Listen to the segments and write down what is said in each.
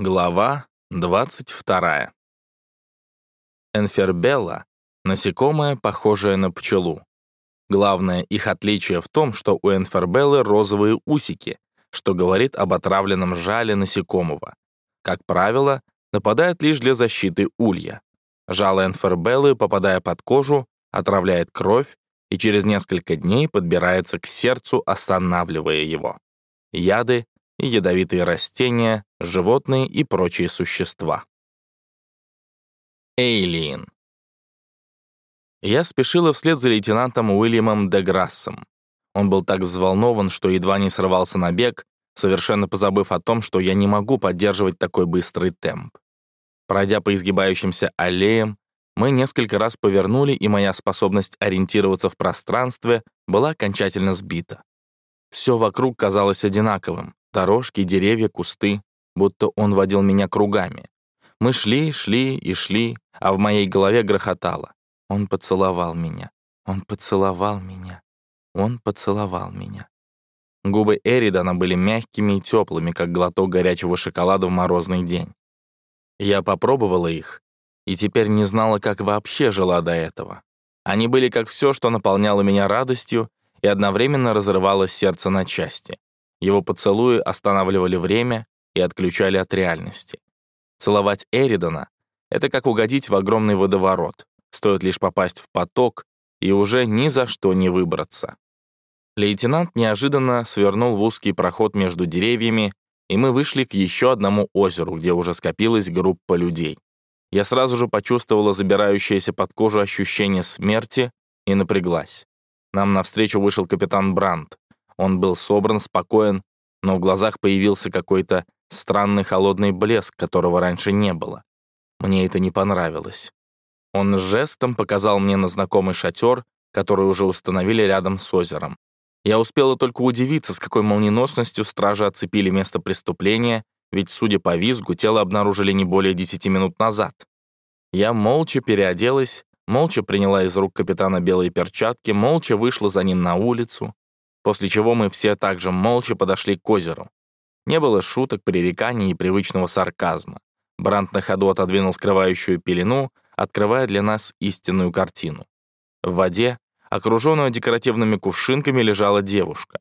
Глава 22. Энфербелла — насекомое, похожее на пчелу. Главное их отличие в том, что у энфербеллы розовые усики, что говорит об отравленном жале насекомого. Как правило, нападает лишь для защиты улья. Жало энфербеллы, попадая под кожу, отравляет кровь и через несколько дней подбирается к сердцу, останавливая его. Яды ядовитые растения, животные и прочие существа. Эйлин. Я спешила вслед за лейтенантом Уильямом Деграссом. Он был так взволнован, что едва не срывался на бег, совершенно позабыв о том, что я не могу поддерживать такой быстрый темп. Пройдя по изгибающимся аллеям, мы несколько раз повернули, и моя способность ориентироваться в пространстве была окончательно сбита. Все вокруг казалось одинаковым. Дорожки, деревья, кусты, будто он водил меня кругами. Мы шли, шли и шли, а в моей голове грохотало. Он поцеловал меня, он поцеловал меня, он поцеловал меня. Губы Эридана были мягкими и теплыми, как глоток горячего шоколада в морозный день. Я попробовала их, и теперь не знала, как вообще жила до этого. Они были как все, что наполняло меня радостью и одновременно разрывало сердце на части. Его поцелуи останавливали время и отключали от реальности. Целовать Эридона — это как угодить в огромный водоворот. Стоит лишь попасть в поток, и уже ни за что не выбраться. Лейтенант неожиданно свернул в узкий проход между деревьями, и мы вышли к еще одному озеру, где уже скопилась группа людей. Я сразу же почувствовала забирающееся под кожу ощущение смерти и напряглась. Нам навстречу вышел капитан Брандт. Он был собран, спокоен, но в глазах появился какой-то странный холодный блеск, которого раньше не было. Мне это не понравилось. Он жестом показал мне на знакомый шатер, который уже установили рядом с озером. Я успела только удивиться, с какой молниеносностью стражи оцепили место преступления, ведь, судя по визгу, тело обнаружили не более 10 минут назад. Я молча переоделась, молча приняла из рук капитана белые перчатки, молча вышла за ним на улицу после чего мы все также молча подошли к озеру. Не было шуток, пререканий и привычного сарказма. Брант на ходу отодвинул скрывающую пелену, открывая для нас истинную картину. В воде, окруженную декоративными кувшинками, лежала девушка.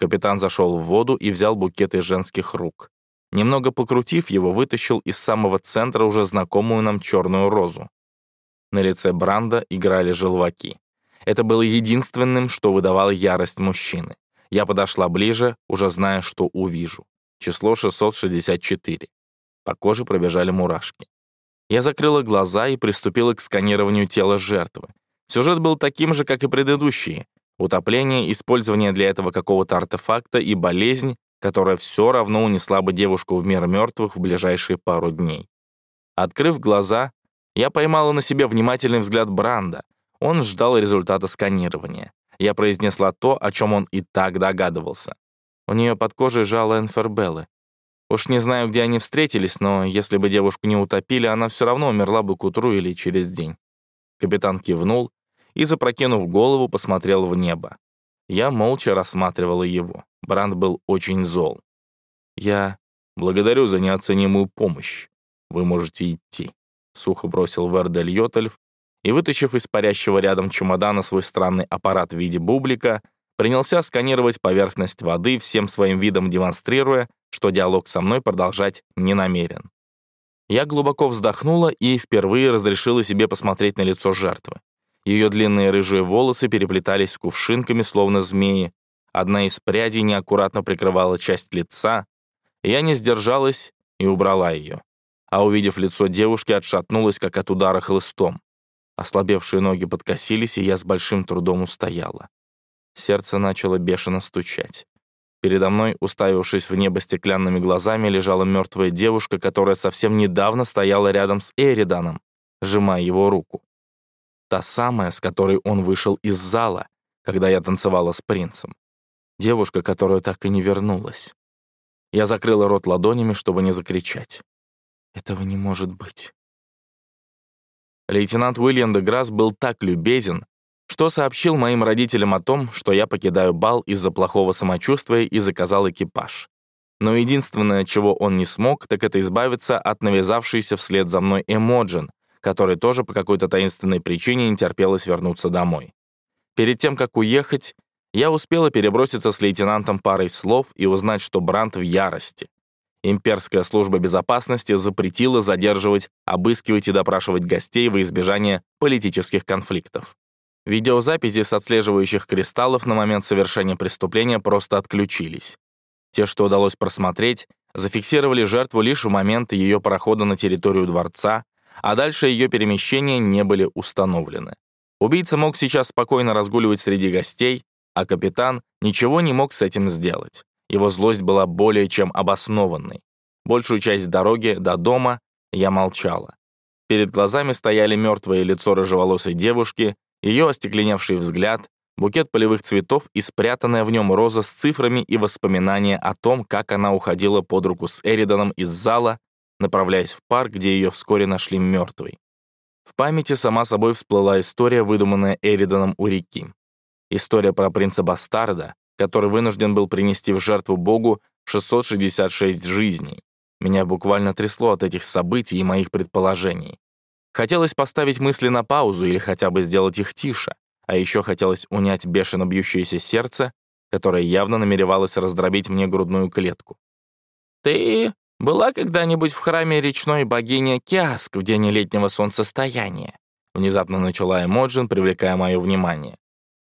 Капитан зашел в воду и взял букет из женских рук. Немного покрутив его, вытащил из самого центра уже знакомую нам черную розу. На лице Бранда играли желваки. Это было единственным, что выдавало ярость мужчины. Я подошла ближе, уже зная, что увижу. Число 664. По коже пробежали мурашки. Я закрыла глаза и приступила к сканированию тела жертвы. Сюжет был таким же, как и предыдущие. Утопление, использование для этого какого-то артефакта и болезнь, которая все равно унесла бы девушку в мир мертвых в ближайшие пару дней. Открыв глаза, я поймала на себе внимательный взгляд Бранда — он ждал результата сканирования. Я произнесла то, о чем он и так догадывался. У нее под кожей жало энфербеллы. Уж не знаю, где они встретились, но если бы девушку не утопили, она все равно умерла бы к утру или через день. Капитан кивнул и, запрокинув голову, посмотрел в небо. Я молча рассматривала его. Бранд был очень зол. «Я благодарю за неоценимую помощь. Вы можете идти», — сухо бросил Вердель Йотельф, и, вытащив из парящего рядом чемодана свой странный аппарат в виде бублика, принялся сканировать поверхность воды, всем своим видом демонстрируя, что диалог со мной продолжать не намерен. Я глубоко вздохнула и впервые разрешила себе посмотреть на лицо жертвы. Ее длинные рыжие волосы переплетались с кувшинками, словно змеи. Одна из прядей неаккуратно прикрывала часть лица. Я не сдержалась и убрала ее. А увидев лицо девушки, отшатнулась, как от удара хлыстом. Ослабевшие ноги подкосились, и я с большим трудом устояла. Сердце начало бешено стучать. Передо мной, уставившись в небо стеклянными глазами, лежала мертвая девушка, которая совсем недавно стояла рядом с Эриданом, сжимая его руку. Та самая, с которой он вышел из зала, когда я танцевала с принцем. Девушка, которая так и не вернулась. Я закрыла рот ладонями, чтобы не закричать. «Этого не может быть. Лейтенант Уильям де Грасс был так любезен, что сообщил моим родителям о том, что я покидаю бал из-за плохого самочувствия и заказал экипаж. Но единственное, чего он не смог, так это избавиться от навязавшейся вслед за мной Эмоджин, которой тоже по какой-то таинственной причине не терпелось вернуться домой. Перед тем, как уехать, я успела переброситься с лейтенантом парой слов и узнать, что Брант в ярости. Имперская служба безопасности запретила задерживать, обыскивать и допрашивать гостей во избежание политических конфликтов. Видеозаписи с отслеживающих кристаллов на момент совершения преступления просто отключились. Те, что удалось просмотреть, зафиксировали жертву лишь в момент ее прохода на территорию дворца, а дальше ее перемещения не были установлены. Убийца мог сейчас спокойно разгуливать среди гостей, а капитан ничего не мог с этим сделать. Его злость была более чем обоснованной. Большую часть дороги до дома я молчала. Перед глазами стояли мертвое лицо рыжеволосой девушки, ее остекленевший взгляд, букет полевых цветов и спрятанная в нем роза с цифрами и воспоминания о том, как она уходила под руку с Эриданом из зала, направляясь в парк, где ее вскоре нашли мертвой. В памяти сама собой всплыла история, выдуманная Эриданом у реки. История про принца-бастарда, который вынужден был принести в жертву Богу 666 жизней. Меня буквально трясло от этих событий и моих предположений. Хотелось поставить мысли на паузу или хотя бы сделать их тише, а еще хотелось унять бешено бьющееся сердце, которое явно намеревалось раздробить мне грудную клетку. «Ты была когда-нибудь в храме речной богини Киаск в день летнего солнцестояния?» Внезапно начала Эмоджин, привлекая мое внимание.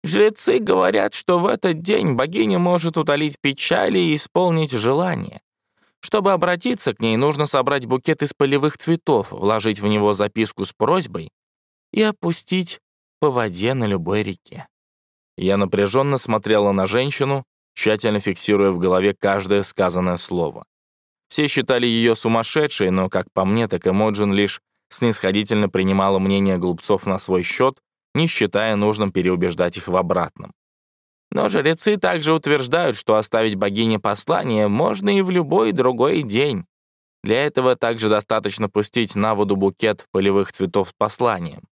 Жрецы говорят, что в этот день богиня может утолить печали и исполнить желание. Чтобы обратиться к ней, нужно собрать букет из полевых цветов, вложить в него записку с просьбой и опустить по воде на любой реке. Я напряженно смотрела на женщину, тщательно фиксируя в голове каждое сказанное слово. Все считали ее сумасшедшей, но, как по мне, так Эмоджин лишь снисходительно принимала мнение глупцов на свой счет не считая нужным переубеждать их в обратном. Но жрецы также утверждают, что оставить богине послание можно и в любой другой день. Для этого также достаточно пустить на воду букет полевых цветов с посланием.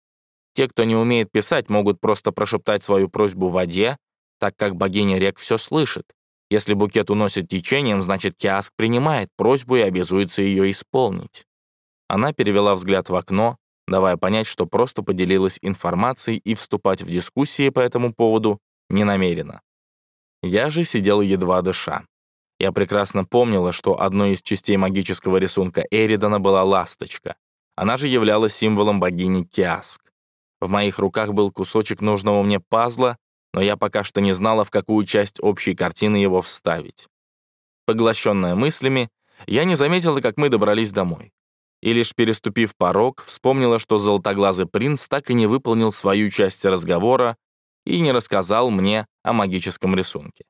Те, кто не умеет писать, могут просто прошептать свою просьбу в воде, так как богиня рек все слышит. Если букет уносит течением, значит, Киаск принимает просьбу и обязуется ее исполнить. Она перевела взгляд в окно, давая понять, что просто поделилась информацией и вступать в дискуссии по этому поводу не намерена. Я же сидел едва дыша. Я прекрасно помнила, что одной из частей магического рисунка Эридана была ласточка. Она же являлась символом богини Киаск. В моих руках был кусочек нужного мне пазла, но я пока что не знала, в какую часть общей картины его вставить. Поглощенная мыслями, я не заметила, как мы добрались домой и лишь переступив порог, вспомнила, что золотоглазый принц так и не выполнил свою часть разговора и не рассказал мне о магическом рисунке.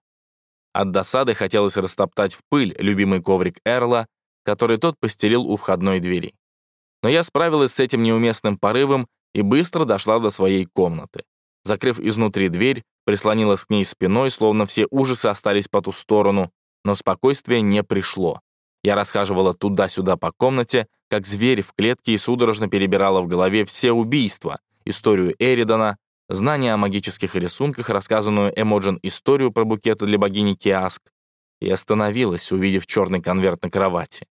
От досады хотелось растоптать в пыль любимый коврик Эрла, который тот постелил у входной двери. Но я справилась с этим неуместным порывом и быстро дошла до своей комнаты. Закрыв изнутри дверь, прислонилась к ней спиной, словно все ужасы остались по ту сторону, но спокойствие не пришло. Я расхаживала туда-сюда по комнате, как зверь в клетке и судорожно перебирала в голове все убийства, историю Эридана, знания о магических рисунках, рассказанную Эмоджин историю про букеты для богини Киаск, и остановилась, увидев черный конверт на кровати.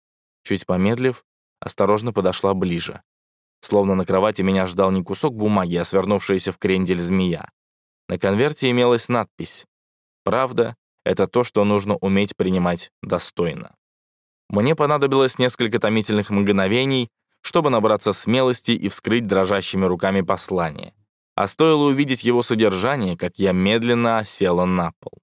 Чуть помедлив, осторожно подошла ближе. Словно на кровати меня ждал не кусок бумаги, а свернувшаяся в крендель змея. На конверте имелась надпись «Правда — это то, что нужно уметь принимать достойно». Мне понадобилось несколько томительных мгновений, чтобы набраться смелости и вскрыть дрожащими руками послание. А стоило увидеть его содержание, как я медленно села на пол.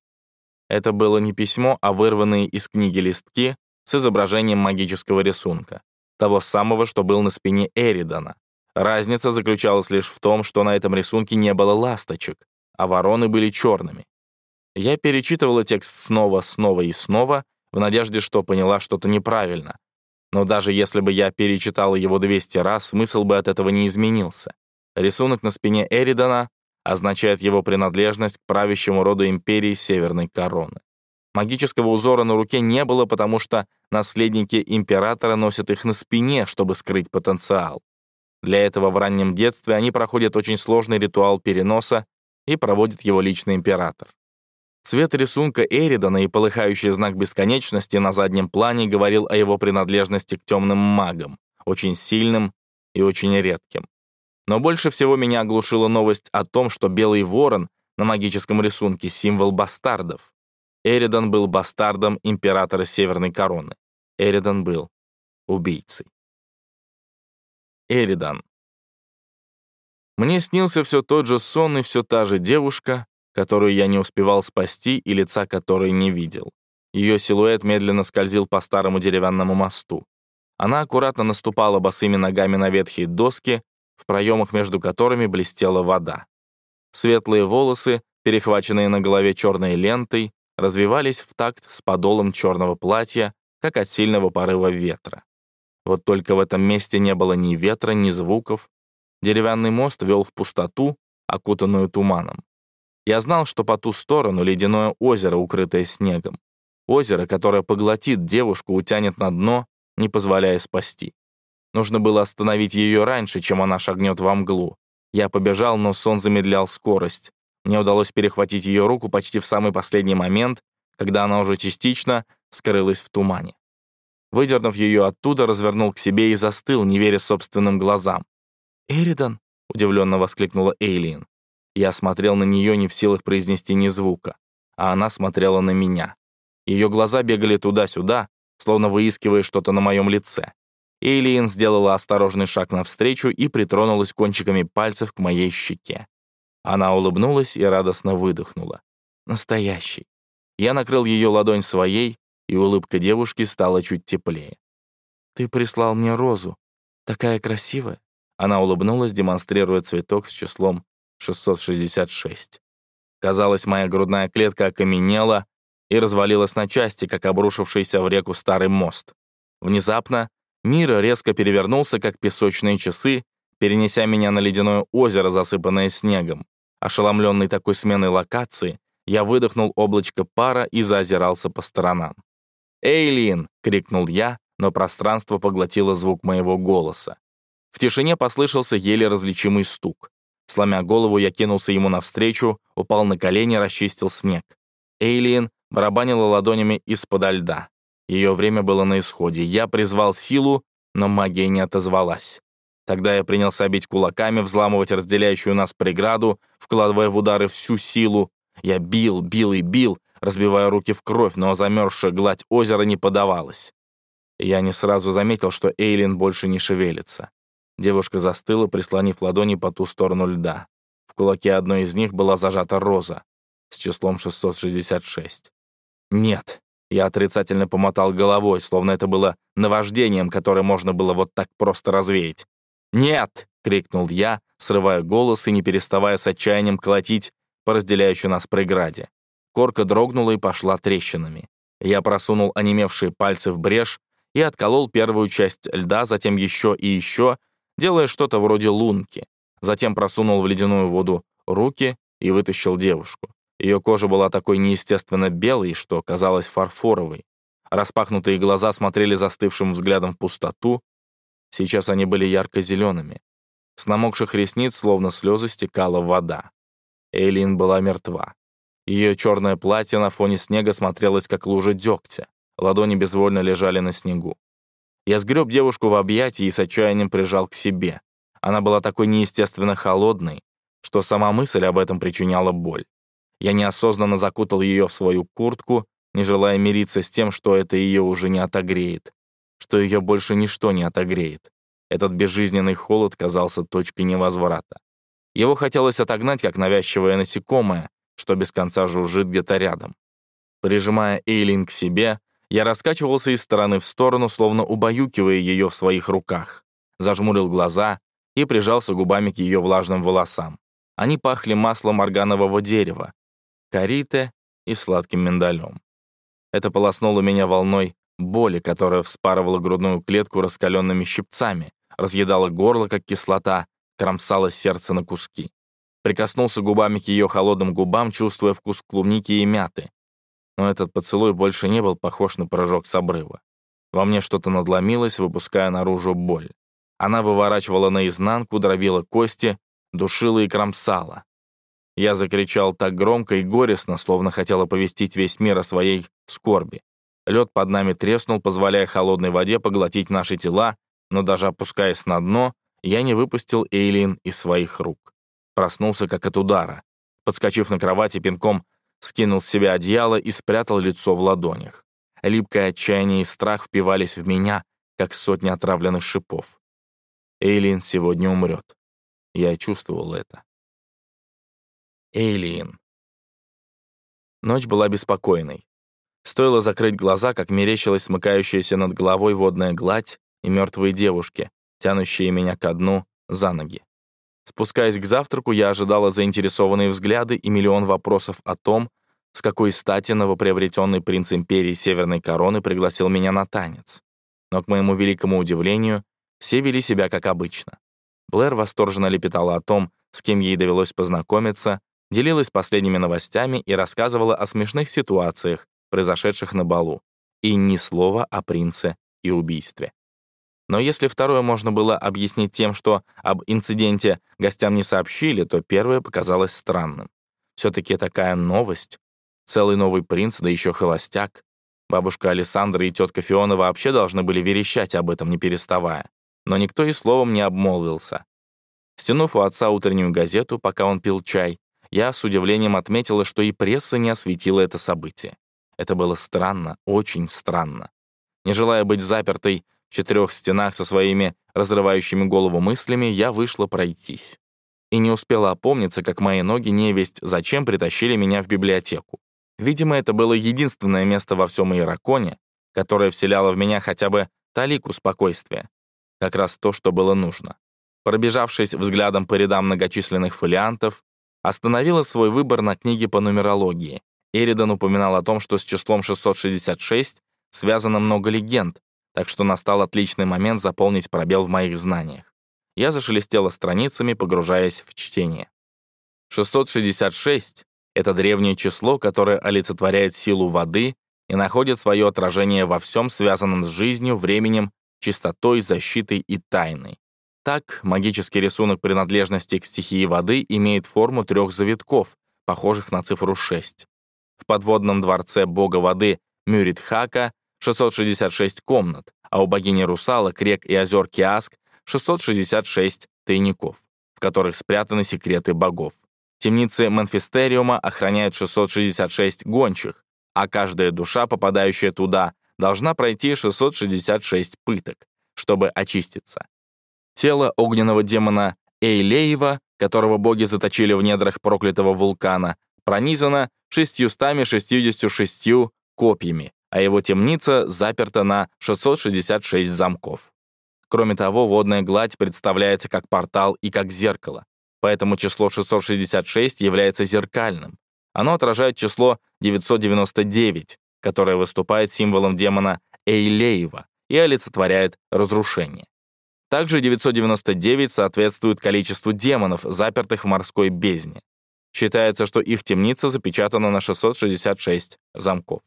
Это было не письмо, а вырванные из книги листки с изображением магического рисунка, того самого, что был на спине Эридана. Разница заключалась лишь в том, что на этом рисунке не было ласточек, а вороны были черными. Я перечитывала текст снова, снова и снова, в надежде, что поняла что-то неправильно. Но даже если бы я перечитала его 200 раз, смысл бы от этого не изменился. Рисунок на спине Эридана означает его принадлежность к правящему роду империи Северной Короны. Магического узора на руке не было, потому что наследники императора носят их на спине, чтобы скрыть потенциал. Для этого в раннем детстве они проходят очень сложный ритуал переноса и проводит его личный император. Цвет рисунка Эридана и полыхающий знак бесконечности на заднем плане говорил о его принадлежности к темным магам, очень сильным и очень редким. Но больше всего меня оглушила новость о том, что белый ворон на магическом рисунке — символ бастардов. Эридан был бастардом императора Северной Короны. Эридан был убийцей. Эридан. Мне снился все тот же сон и все та же девушка, которую я не успевал спасти и лица которой не видел. Ее силуэт медленно скользил по старому деревянному мосту. Она аккуратно наступала босыми ногами на ветхие доски, в проемах между которыми блестела вода. Светлые волосы, перехваченные на голове черной лентой, развивались в такт с подолом черного платья, как от сильного порыва ветра. Вот только в этом месте не было ни ветра, ни звуков. Деревянный мост вел в пустоту, окутанную туманом. Я знал, что по ту сторону ледяное озеро, укрытое снегом. Озеро, которое поглотит девушку, утянет на дно, не позволяя спасти. Нужно было остановить ее раньше, чем она шагнет во мглу. Я побежал, но сон замедлял скорость. Мне удалось перехватить ее руку почти в самый последний момент, когда она уже частично скрылась в тумане. Выдернув ее оттуда, развернул к себе и застыл, не веря собственным глазам. «Эридан!» — удивленно воскликнула Эйлин. Я смотрел на нее не в силах произнести ни звука, а она смотрела на меня. Ее глаза бегали туда-сюда, словно выискивая что-то на моем лице. Эйлиен сделала осторожный шаг навстречу и притронулась кончиками пальцев к моей щеке. Она улыбнулась и радостно выдохнула. «Настоящий». Я накрыл ее ладонь своей, и улыбка девушки стала чуть теплее. «Ты прислал мне розу. Такая красивая». Она улыбнулась, демонстрируя цветок с числом 666. Казалось, моя грудная клетка окаменела и развалилась на части, как обрушившийся в реку старый мост. Внезапно Мир резко перевернулся, как песочные часы, перенеся меня на ледяное озеро, засыпанное снегом. Ошеломленный такой сменой локации, я выдохнул облачко пара и заозирался по сторонам. «Эйлин!» — крикнул я, но пространство поглотило звук моего голоса. В тишине послышался еле различимый стук. Сломя голову, я кинулся ему навстречу, упал на колени, расчистил снег. Эйлин барабанила ладонями из-под льда. Ее время было на исходе. Я призвал силу, но магия не отозвалась. Тогда я принялся бить кулаками, взламывать разделяющую нас преграду, вкладывая в удары всю силу. Я бил, бил и бил, разбивая руки в кровь, но замерзшая гладь озера не подавалась. Я не сразу заметил, что Эйлин больше не шевелится. Девушка застыла, прислонив ладони по ту сторону льда. В кулаке одной из них была зажата роза с числом 666. Нет, я отрицательно помотал головой, словно это было наваждением, которое можно было вот так просто развеять. «Нет!» — крикнул я, срывая голос и не переставая с отчаянием колотить по разделяющей нас преграде. Корка дрогнула и пошла трещинами. Я просунул онемевшие пальцы в брешь и отколол первую часть льда, затем еще и еще, делая что-то вроде лунки. Затем просунул в ледяную воду руки и вытащил девушку. Ее кожа была такой неестественно белой, что казалась фарфоровой. Распахнутые глаза смотрели застывшим взглядом в пустоту. Сейчас они были ярко-зелеными. С намокших ресниц, словно слезы, стекала вода. Эйлин была мертва. Ее черное платье на фоне снега смотрелось, как лужа дегтя. Ладони безвольно лежали на снегу. Я сгреб девушку в объятии и с отчаянием прижал к себе. Она была такой неестественно холодной, что сама мысль об этом причиняла боль. Я неосознанно закутал ее в свою куртку, не желая мириться с тем, что это ее уже не отогреет, что ее больше ничто не отогреет. Этот безжизненный холод казался точкой невозврата. Его хотелось отогнать, как навязчивое насекомое, что без конца жужжит где-то рядом. Прижимая Эйлин к себе, я раскачивался из стороны в сторону, словно убаюкивая ее в своих руках. Зажмурил глаза и прижался губами к ее влажным волосам. Они пахли маслом органового дерева, корите и сладким миндалем. Это полоснуло меня волной боли, которая вспарывала грудную клетку раскаленными щипцами, разъедала горло, как кислота, кромсала сердце на куски. Прикоснулся губами к ее холодным губам, чувствуя вкус клубники и мяты. Но этот поцелуй больше не был похож на прыжок с обрыва. Во мне что-то надломилось, выпуская наружу боль. Она выворачивала наизнанку, дробила кости, душила и кромсала. Я закричал так громко и горестно, словно хотел оповестить весь мир о своей скорби. Лед под нами треснул, позволяя холодной воде поглотить наши тела, но даже опускаясь на дно, я не выпустил Эйлин из своих рук. Проснулся как от удара. Подскочив на кровати, пинком скинул с себя одеяло и спрятал лицо в ладонях. Липкое отчаяние и страх впивались в меня, как сотни отравленных шипов. Эйлин сегодня умрет. Я чувствовал это. Эйлин. Ночь была беспокойной. Стоило закрыть глаза, как мерещилась смыкающаяся над головой водная гладь и мертвые девушки, тянущие меня ко дну за ноги. Спускаясь к завтраку, я ожидала заинтересованные взгляды и миллион вопросов о том, с какой стати новоприобретенный принц империи Северной Короны пригласил меня на танец. Но, к моему великому удивлению, все вели себя как обычно. Блэр восторженно лепетала о том, с кем ей довелось познакомиться, делилась последними новостями и рассказывала о смешных ситуациях, произошедших на балу, и ни слова о принце и убийстве. Но если второе можно было объяснить тем, что об инциденте гостям не сообщили, то первое показалось странным. Все-таки такая новость. Целый новый принц, да еще холостяк. Бабушка Александра и тетка Фиона вообще должны были верещать об этом, не переставая. Но никто и словом не обмолвился. Стянув у отца утреннюю газету, пока он пил чай, я с удивлением отметила, что и пресса не осветила это событие. Это было странно, очень странно. Не желая быть запертой в четырех стенах со своими разрывающими голову мыслями, я вышла пройтись. И не успела опомниться, как мои ноги невесть зачем притащили меня в библиотеку. Видимо, это было единственное место во всем Ираконе, которое вселяло в меня хотя бы талику спокойствия. Как раз то, что было нужно. Пробежавшись взглядом по рядам многочисленных фолиантов, остановила свой выбор на книге по нумерологии. Эридан упоминал о том, что с числом 666 связано много легенд, так что настал отличный момент заполнить пробел в моих знаниях. Я зашелестела страницами, погружаясь в чтение. 666 — это древнее число, которое олицетворяет силу воды и находит свое отражение во всем, связанном с жизнью, временем, чистотой, защитой и тайной. Так, магический рисунок принадлежности к стихии воды имеет форму трех завитков, похожих на цифру 6. В подводном дворце бога воды Мюритхака 666 комнат, а у богини русалок, рек и озер Киаск 666 тайников, в которых спрятаны секреты богов. Темницы Манфистериума охраняют 666 гончих, а каждая душа, попадающая туда, должна пройти 666 пыток, чтобы очиститься. Тело огненного демона Эйлеева, которого боги заточили в недрах проклятого вулкана, пронизано 666 копьями, а его темница заперта на 666 замков. Кроме того, водная гладь представляется как портал и как зеркало, поэтому число 666 является зеркальным. Оно отражает число 999, которое выступает символом демона Эйлеева и олицетворяет разрушение. Также 999 соответствует количеству демонов, запертых в морской бездне. Считается, что их темница запечатана на 666 замков.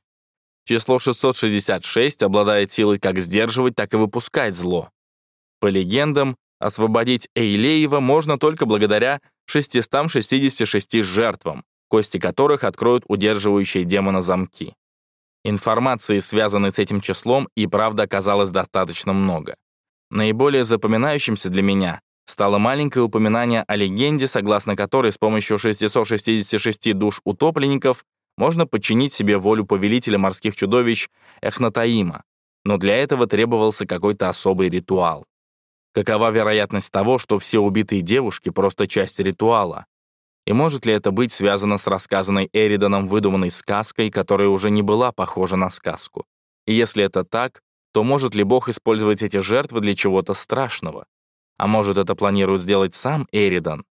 Число 666 обладает силой как сдерживать, так и выпускать зло. По легендам, освободить Эйлеева можно только благодаря 666 жертвам, кости которых откроют удерживающие демона замки. Информации, связанной с этим числом, и правда оказалось достаточно много. Наиболее запоминающимся для меня стало маленькое упоминание о легенде, согласно которой с помощью 666 душ утопленников можно подчинить себе волю повелителя морских чудовищ Эхнатаима, но для этого требовался какой-то особый ритуал. Какова вероятность того, что все убитые девушки — просто часть ритуала? И может ли это быть связано с рассказанной Эриданом выдуманной сказкой, которая уже не была похожа на сказку? И если это так, то может ли Бог использовать эти жертвы для чего-то страшного? А может, это планирует сделать сам Эридан?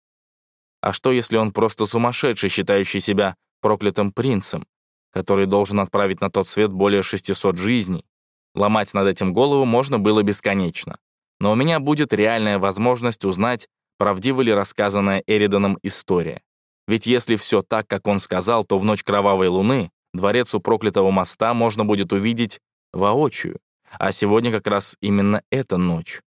А что, если он просто сумасшедший, считающий себя проклятым принцем, который должен отправить на тот свет более 600 жизней? Ломать над этим голову можно было бесконечно. Но у меня будет реальная возможность узнать, правдива ли рассказанная Эриданом история. Ведь если все так, как он сказал, то в ночь кровавой луны дворец у проклятого моста можно будет увидеть воочию. А сегодня как раз именно эта ночь.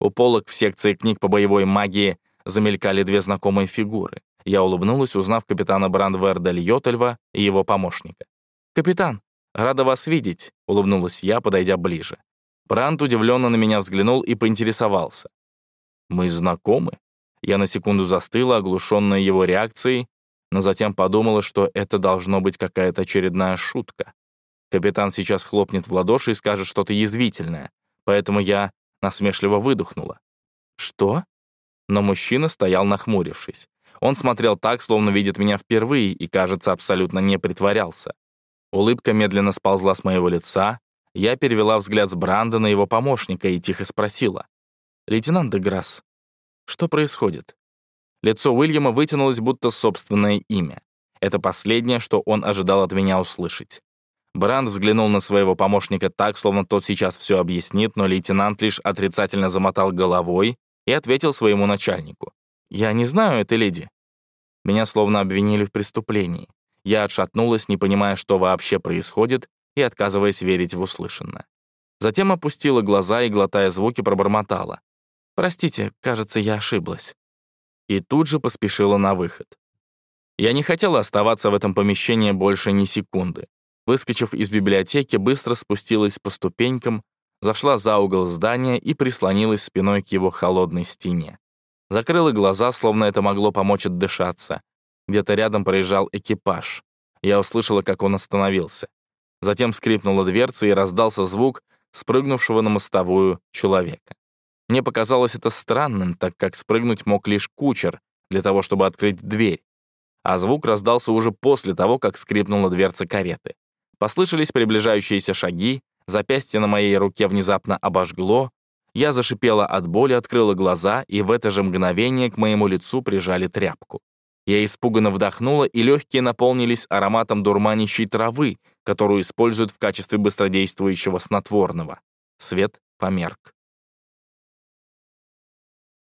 У полок в секции книг по боевой магии замелькали две знакомые фигуры. Я улыбнулась, узнав капитана Брандверда Льотельва и его помощника. «Капитан, рада вас видеть», — улыбнулась я, подойдя ближе. Бранд удивленно на меня взглянул и поинтересовался. «Мы знакомы?» Я на секунду застыла, оглушенная его реакцией, но затем подумала, что это должно быть какая-то очередная шутка. Капитан сейчас хлопнет в ладоши и скажет что-то язвительное, поэтому я насмешливо выдохнула. «Что?» Но мужчина стоял нахмурившись. Он смотрел так, словно видит меня впервые, и, кажется, абсолютно не притворялся. Улыбка медленно сползла с моего лица. Я перевела взгляд с Бранда на его помощника и тихо спросила. «Лейтенант Деграсс, что происходит?» Лицо Уильяма вытянулось, будто собственное имя. Это последнее, что он ожидал от меня услышать. Бранд взглянул на своего помощника так, словно тот сейчас все объяснит, но лейтенант лишь отрицательно замотал головой и ответил своему начальнику. «Я не знаю этой леди». Меня словно обвинили в преступлении. Я отшатнулась, не понимая, что вообще происходит, и отказываясь верить в услышанное. Затем опустила глаза и, глотая звуки, пробормотала. «Простите, кажется, я ошиблась». И тут же поспешила на выход. Я не хотела оставаться в этом помещении больше ни секунды. Выскочив из библиотеки, быстро спустилась по ступенькам, зашла за угол здания и прислонилась спиной к его холодной стене. Закрыла глаза, словно это могло помочь отдышаться. Где-то рядом проезжал экипаж. Я услышала, как он остановился. Затем скрипнула дверца и раздался звук спрыгнувшего на мостовую человека. Мне показалось это странным, так как спрыгнуть мог лишь кучер для того, чтобы открыть дверь. А звук раздался уже после того, как скрипнула дверца кареты. Послышались приближающиеся шаги, запястье на моей руке внезапно обожгло, я зашипела от боли, открыла глаза, и в это же мгновение к моему лицу прижали тряпку. Я испуганно вдохнула, и легкие наполнились ароматом дурманящей травы, которую используют в качестве быстродействующего снотворного. Свет померк.